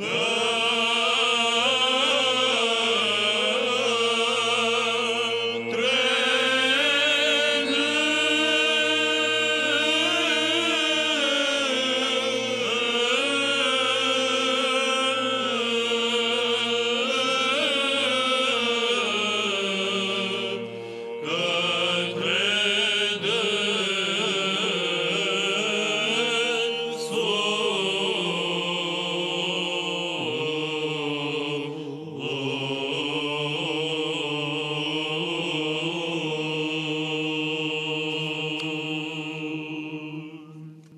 Good.